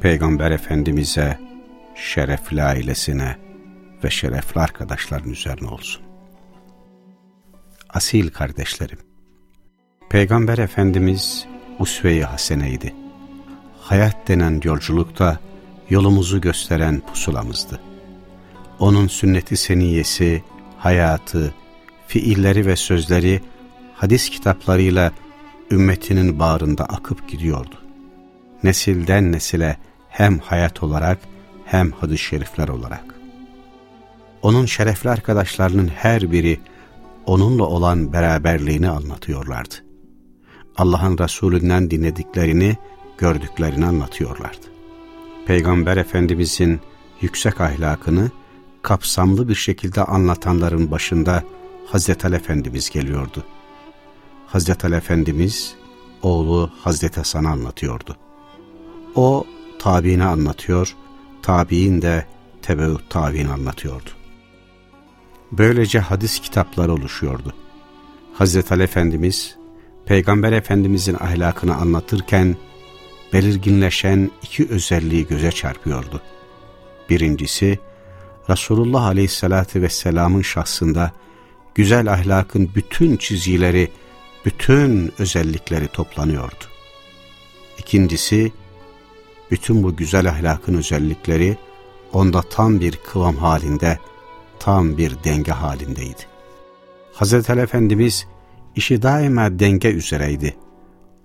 Peygamber Efendimiz'e, şerefli ailesine ve şerefli arkadaşların üzerine olsun. Asil kardeşlerim, Peygamber Efendimiz usve-i haseneydi. Hayat denen yolculukta yolumuzu gösteren pusulamızdı. Onun sünneti seniyesi, hayatı, fiilleri ve sözleri hadis kitaplarıyla ümmetinin bağrında akıp gidiyordu. Nesilden nesile hem hayat olarak hem hadis-i şerifler olarak. Onun şerefli arkadaşlarının her biri onunla olan beraberliğini anlatıyorlardı. Allah'ın Resulünden dinlediklerini, gördüklerini anlatıyorlardı. Peygamber Efendimizin yüksek ahlakını kapsamlı bir şekilde anlatanların başında Hazreti Ali Efendimiz geliyordu. Hazreti Ali Efendimiz oğlu Hazreti Hasan'ı anlatıyordu. O tabiini anlatıyor, tabiin de tebeut tabiini anlatıyordu. Böylece hadis kitapları oluşuyordu. Hazreti Ali Efendimiz, Peygamber Efendimizin ahlakını anlatırken belirginleşen iki özelliği göze çarpıyordu. Birincisi, Resulullah Aleyhisselatü Vesselam'ın şahsında güzel ahlakın bütün çizgileri, bütün özellikleri toplanıyordu. İkincisi, bütün bu güzel ahlakın özellikleri onda tam bir kıvam halinde, tam bir denge halindeydi. Ali Efendimiz işi daima denge üzereydi.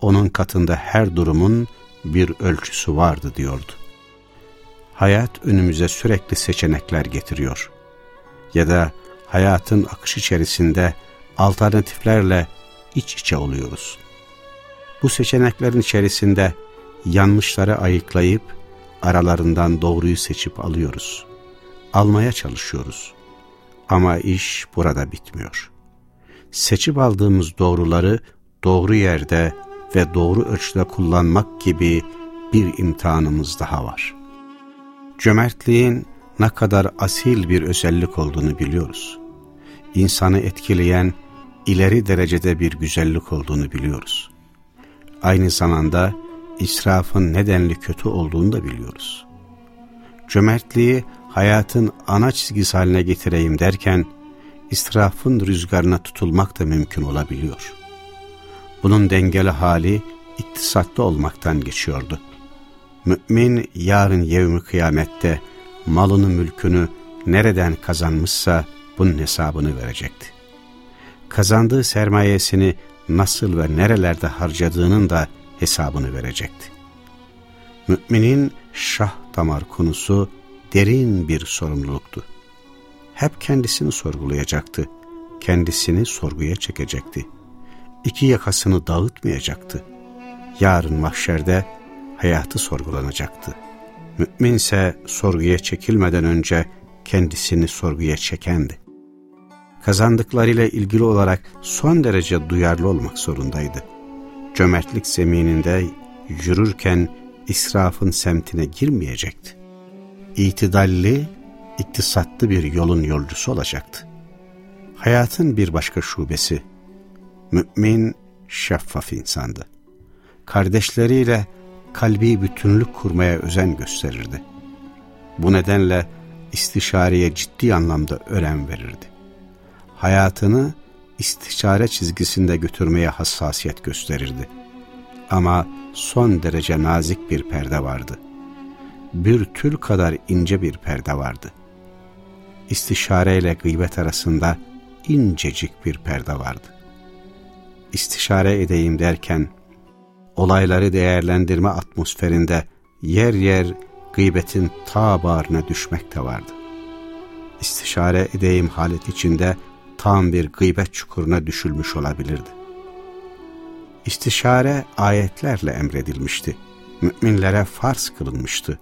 Onun katında her durumun bir ölçüsü vardı diyordu. Hayat önümüze sürekli seçenekler getiriyor. Ya da hayatın akışı içerisinde alternatiflerle iç içe oluyoruz. Bu seçeneklerin içerisinde yanlışları ayıklayıp aralarından doğruyu seçip alıyoruz. Almaya çalışıyoruz. Ama iş burada bitmiyor. Seçip aldığımız doğruları doğru yerde ve doğru ölçüde kullanmak gibi bir imtihanımız daha var. Cömertliğin ne kadar asil bir özellik olduğunu biliyoruz. İnsanı etkileyen ileri derecede bir güzellik olduğunu biliyoruz. Aynı zamanda israfın nedenli kötü olduğunu da biliyoruz. Cömertliği hayatın ana çizgisi haline getireyim derken, israfın rüzgarına tutulmak da mümkün olabiliyor. Bunun dengeli hali iktisatlı olmaktan geçiyordu. Mümin yarın yevmi kıyamette malını mülkünü nereden kazanmışsa bunun hesabını verecekti. Kazandığı sermayesini nasıl ve nerelerde harcadığının da hesabını verecekti. Müminin şah damar konusu derin bir sorumluluktu. Hep kendisini sorgulayacaktı, kendisini sorguya çekecekti. İki yakasını dağıtmayacaktı. Yarın mahşerde hayatı sorgulanacaktı. Müminse sorguya çekilmeden önce kendisini sorguya çekendi. Kazandıklarıyla ilgili olarak son derece duyarlı olmak zorundaydı cömertlik zemininde yürürken israfın semtine girmeyecekti. İtidalli, iktisatlı bir yolun yolcusu olacaktı. Hayatın bir başka şubesi, mümin şeffaf insandı. Kardeşleriyle kalbi bütünlük kurmaya özen gösterirdi. Bu nedenle istişareye ciddi anlamda önem verirdi. Hayatını istişare çizgisinde götürmeye hassasiyet gösterirdi. Ama son derece nazik bir perde vardı. Bir tül kadar ince bir perde vardı. İstişare ile gıybet arasında incecik bir perde vardı. İstişare edeyim derken, olayları değerlendirme atmosferinde yer yer gıybetin ta bağrına düşmek de vardı. İstişare edeyim halet içinde tam bir gıybet çukuruna düşülmüş olabilirdi. İstişare ayetlerle emredilmişti. müminlere farz kılınmıştı.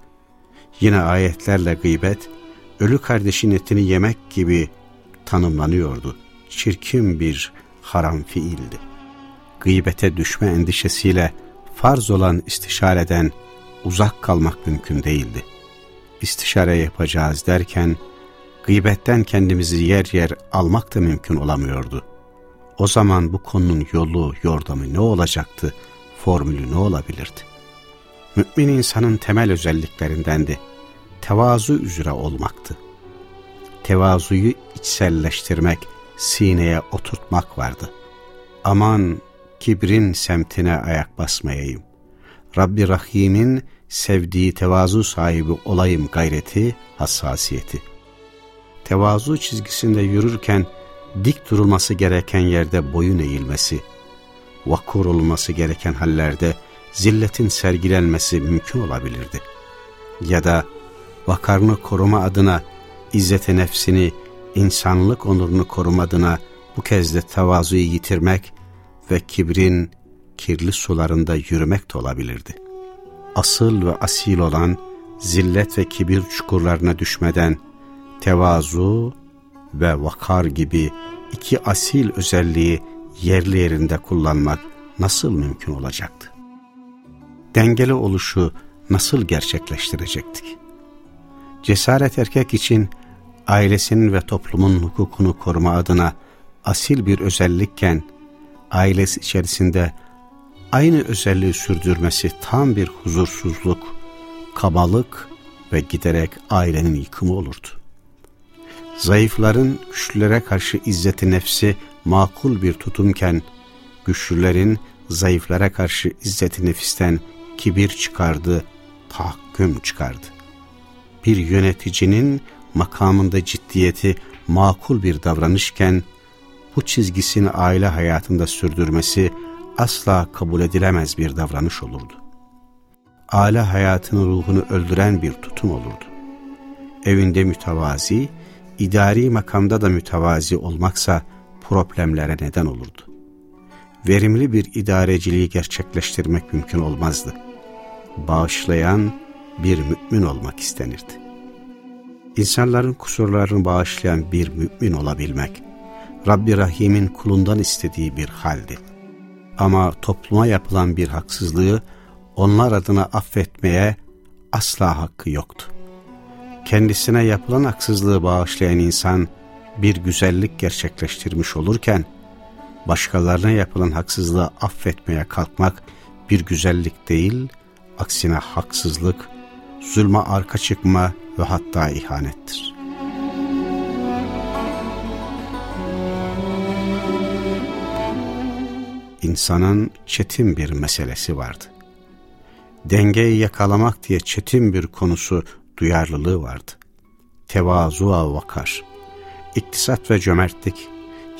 Yine ayetlerle gıybet, ölü kardeşin etini yemek gibi tanımlanıyordu. Çirkin bir haram fiildi. Gıybete düşme endişesiyle farz olan istişareden uzak kalmak mümkün değildi. İstişare yapacağız derken, gıybetten kendimizi yer yer almak da mümkün olamıyordu. O zaman bu konunun yolu, yordamı ne olacaktı, formülü ne olabilirdi? Mümin insanın temel özelliklerindendi. Tevazu üzere olmaktı. Tevazuyu içselleştirmek, sineye oturtmak vardı. Aman kibrin semtine ayak basmayayım. Rabbi Rahim'in sevdiği tevazu sahibi olayım gayreti, hassasiyeti. Tevazu çizgisinde yürürken dik durulması gereken yerde boyun eğilmesi, vakur olması gereken hallerde zilletin sergilenmesi mümkün olabilirdi. Ya da vakarını koruma adına izzeti nefsini, insanlık onurunu koruma adına bu kez de tevazuyu yitirmek ve kibrin kirli sularında yürümek de olabilirdi. Asıl ve asil olan zillet ve kibir çukurlarına düşmeden tevazu ve vakar gibi iki asil özelliği yerli yerinde kullanmak nasıl mümkün olacaktı? Dengeli oluşu nasıl gerçekleştirecektik? Cesaret erkek için ailesinin ve toplumun hukukunu koruma adına asil bir özellikken, ailesi içerisinde aynı özelliği sürdürmesi tam bir huzursuzluk, kabalık ve giderek ailenin yıkımı olurdu. Zayıfların güçlülere karşı izzeti nefsi makul bir tutumken, güçlülerin zayıflara karşı izzeti nefisten kibir çıkardı, tahakküm çıkardı. Bir yöneticinin makamında ciddiyeti makul bir davranışken, bu çizgisini aile hayatında sürdürmesi asla kabul edilemez bir davranış olurdu. Aile hayatının ruhunu öldüren bir tutum olurdu. Evinde mütevazi, idari makamda da mütevazi olmaksa problemlere neden olurdu. Verimli bir idareciliği gerçekleştirmek mümkün olmazdı. Bağışlayan bir mümin olmak istenirdi. İnsanların kusurlarını bağışlayan bir mümin olabilmek, Rabbi Rahim'in kulundan istediği bir haldi. Ama topluma yapılan bir haksızlığı onlar adına affetmeye asla hakkı yoktu. Kendisine yapılan haksızlığı bağışlayan insan bir güzellik gerçekleştirmiş olurken, başkalarına yapılan haksızlığı affetmeye kalkmak bir güzellik değil, aksine haksızlık, zulme arka çıkma ve hatta ihanettir. İnsanın çetin bir meselesi vardı. Dengeyi yakalamak diye çetin bir konusu duyarlılığı vardı. Tevazu'a vakar, iktisat ve cömertlik,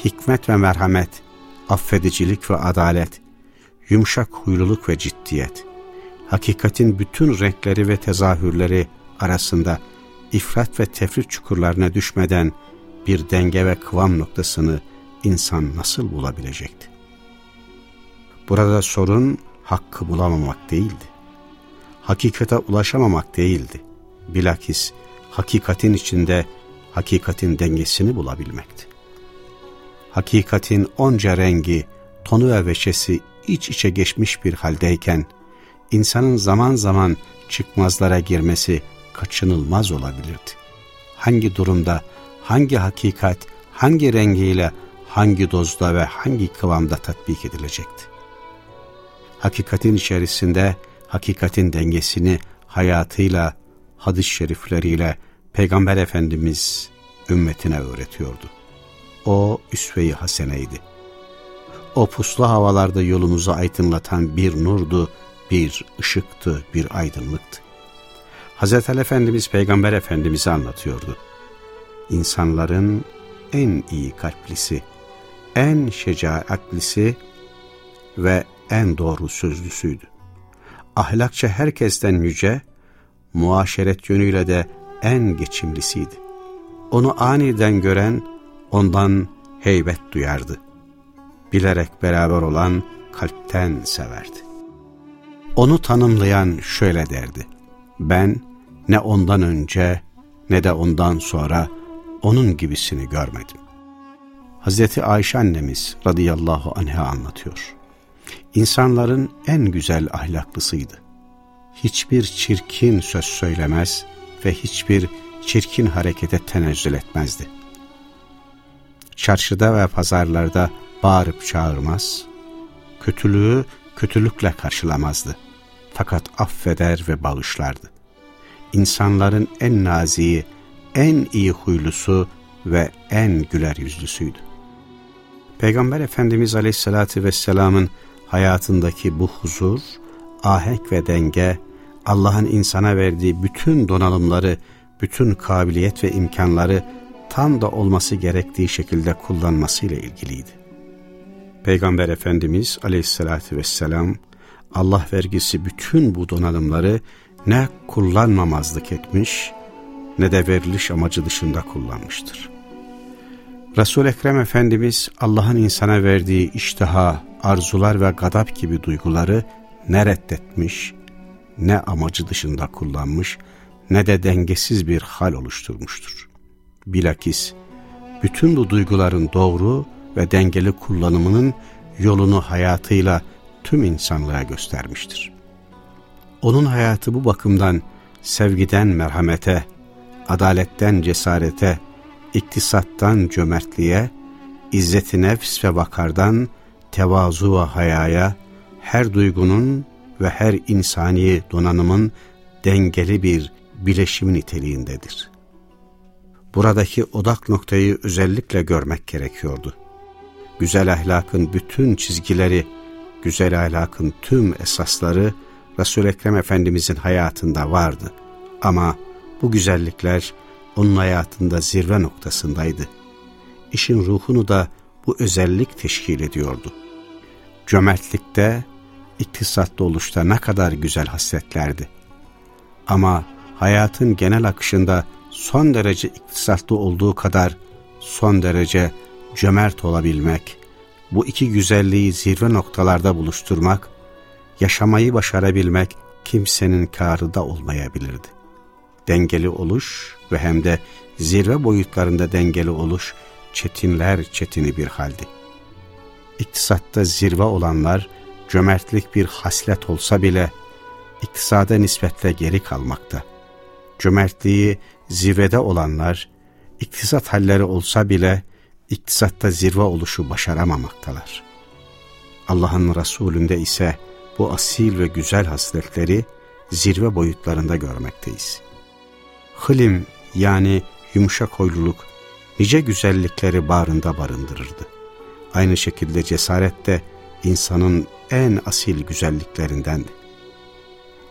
hikmet ve merhamet, affedicilik ve adalet, yumuşak huyluluk ve ciddiyet, hakikatin bütün renkleri ve tezahürleri arasında ifrat ve tefrit çukurlarına düşmeden bir denge ve kıvam noktasını insan nasıl bulabilecekti? Burada sorun hakkı bulamamak değildi. Hakikate ulaşamamak değildi. Bilakis hakikatin içinde hakikatin dengesini bulabilmekti. Hakikatin onca rengi, tonu ve veçesi iç içe geçmiş bir haldeyken, insanın zaman zaman çıkmazlara girmesi kaçınılmaz olabilirdi. Hangi durumda, hangi hakikat, hangi rengiyle, hangi dozda ve hangi kıvamda tatbik edilecekti? Hakikatin içerisinde hakikatin dengesini hayatıyla, hadis-i şerifleriyle Peygamber Efendimiz ümmetine öğretiyordu. O üsve-i haseneydi. O puslu havalarda yolumuzu aydınlatan bir nurdu, bir ışıktı, bir aydınlıktı. Hazreti Ali Efendimiz Peygamber Efendimiz'i anlatıyordu. İnsanların en iyi kalplisi, en şecaatlisi ve en doğru sözlüsüydü. Ahlakça herkesten yüce, muaşeret yönüyle de en geçimlisiydi. Onu aniden gören ondan heybet duyardı. Bilerek beraber olan kalpten severdi. Onu tanımlayan şöyle derdi. Ben ne ondan önce ne de ondan sonra onun gibisini görmedim. Hazreti Ayşe annemiz radıyallahu anh'a anlatıyor. İnsanların en güzel ahlaklısıydı. Hiçbir çirkin söz söylemez ve hiçbir çirkin harekete tenezzül etmezdi. Çarşıda ve pazarlarda bağırıp çağırmaz, kötülüğü kötülükle karşılamazdı. Fakat affeder ve bağışlardı. İnsanların en naziği, en iyi huylusu ve en güler yüzlüsüydü. Peygamber Efendimiz Aleyhisselatü Vesselam'ın hayatındaki bu huzur, ahenk ve denge, Allah'ın insana verdiği bütün donanımları, bütün kabiliyet ve imkanları tam da olması gerektiği şekilde kullanmasıyla ilgiliydi. Peygamber Efendimiz Aleyhisselatü Vesselam, Allah vergisi bütün bu donanımları ne kullanmamazlık etmiş ne de veriliş amacı dışında kullanmıştır. Resul Ekrem Efendimiz Allah'ın insana verdiği iştaha, arzular ve gadap gibi duyguları ne reddetmiş, ne amacı dışında kullanmış, ne de dengesiz bir hal oluşturmuştur. Bilakis bütün bu duyguların doğru ve dengeli kullanımının yolunu hayatıyla tüm insanlığa göstermiştir. Onun hayatı bu bakımdan sevgiden merhamete, adaletten cesarete, iktisattan cömertliğe, izzeti nefs ve vakardan tevazu ve hayaya, her duygunun ve her insani donanımın dengeli bir bileşimi niteliğindedir. Buradaki odak noktayı özellikle görmek gerekiyordu. Güzel ahlakın bütün çizgileri, güzel ahlakın tüm esasları Resul-i Ekrem Efendimizin hayatında vardı. Ama bu güzellikler onun hayatında zirve noktasındaydı. İşin ruhunu da bu özellik teşkil ediyordu. Cömertlikte, iktisatlı oluşta ne kadar güzel hasletlerdi. Ama hayatın genel akışında son derece iktisatlı olduğu kadar son derece cömert olabilmek, bu iki güzelliği zirve noktalarda buluşturmak, yaşamayı başarabilmek kimsenin karı da olmayabilirdi. Dengeli oluş ve hem de zirve boyutlarında dengeli oluş çetinler çetini bir haldi. İktisatta zirve olanlar cömertlik bir haslet olsa bile iktisada nispetle geri kalmakta. Cömertliği zirvede olanlar iktisat halleri olsa bile iktisatta zirve oluşu başaramamaktalar. Allah'ın Resulünde ise bu asil ve güzel hasletleri zirve boyutlarında görmekteyiz. Hılim yani yumuşak hoyluluk nice güzellikleri bağrında barındırırdı. Aynı şekilde cesaret de insanın en asil güzelliklerindendi.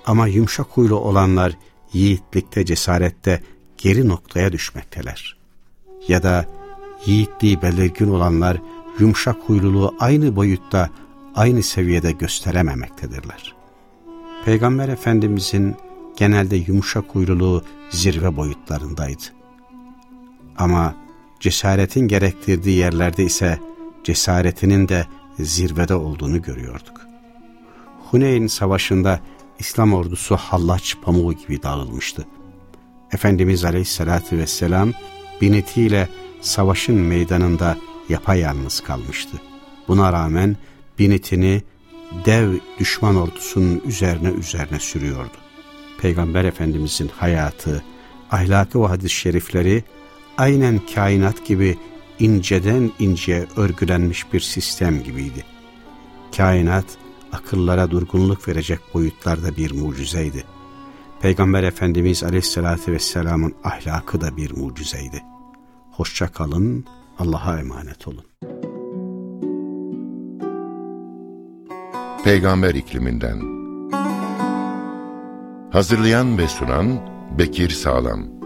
Ama yumuşak huylu olanlar yiğitlikte, cesarette geri noktaya düşmekteler. Ya da yiğitliği belirgin olanlar yumuşak huyluluğu aynı boyutta, aynı seviyede gösterememektedirler. Peygamber Efendimizin genelde yumuşak huyluluğu zirve boyutlarındaydı. Ama cesaretin gerektirdiği yerlerde ise cesaretinin de zirvede olduğunu görüyorduk. Huneyn Savaşı'nda İslam ordusu hallaç pamuğu gibi dağılmıştı. Efendimiz Aleyhisselatü Vesselam binetiyle savaşın meydanında yapayalnız kalmıştı. Buna rağmen binetini dev düşman ordusunun üzerine üzerine sürüyordu. Peygamber Efendimizin hayatı, ahlakı ve hadis-i şerifleri aynen kainat gibi inceden inceye örgülenmiş bir sistem gibiydi. Kainat akıllara durgunluk verecek boyutlarda bir mucizeydi. Peygamber Efendimiz Aleyhisselatü Vesselam'ın ahlakı da bir mucizeydi. Hoşça kalın, Allah'a emanet olun. Peygamber ikliminden Hazırlayan ve sunan Bekir Sağlam